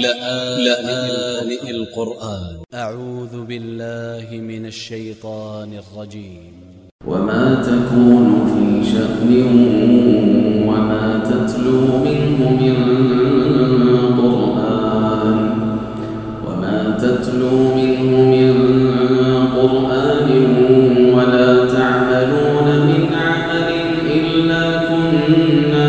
لآن القرآن. أ ع و ذ ب ا ل ل ه من ا ل ش ي ط ا ن ا ل ج ي م وما تكون في شأن وما تتلو منه من قرآن. وما تتلو منه من قرآن ولا تعملون من عمل إلا كنا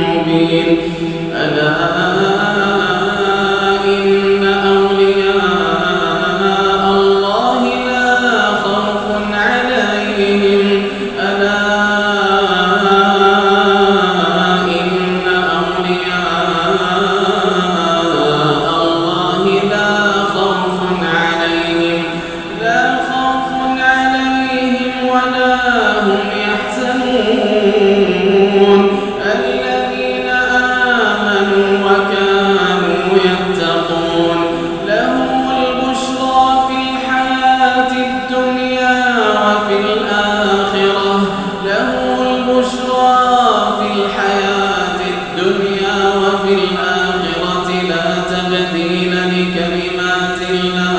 مبين. ألا تبديل لكلمات الله.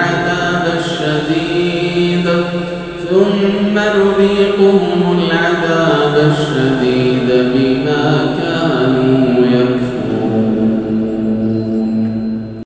يذيقهم العذاب الشديد بما كانوا